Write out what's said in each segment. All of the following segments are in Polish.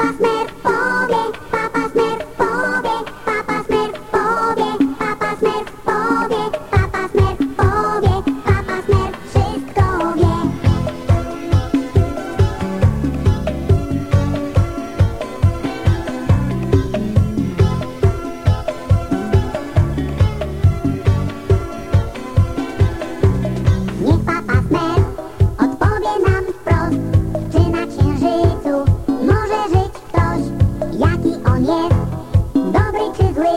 past me. On dobry czy zły,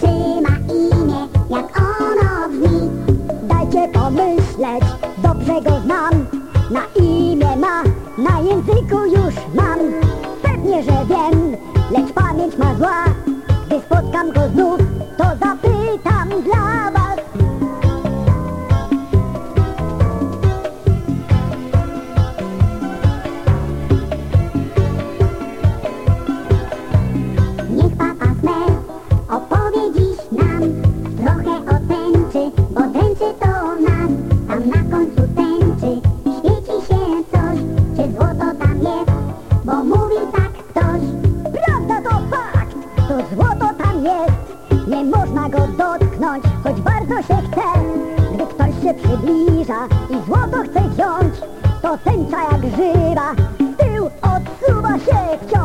czy ma imię, jak ono brzmi. Dajcie pomyśleć, dobrze go znam. Na imię ma, na języku już mam. Pewnie, że wiem, lecz pamięć ma zła. Gdy spotkam go znów, to zapytam jest Nie można go dotknąć, choć bardzo się chce. Gdy ktoś się przybliża i złoto chce wziąć To tęcza jak żywa, tył odsuwa się wciąż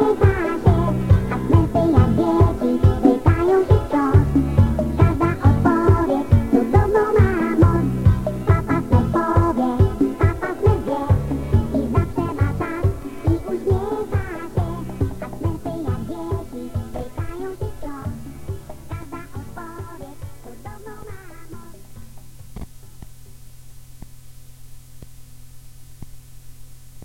over.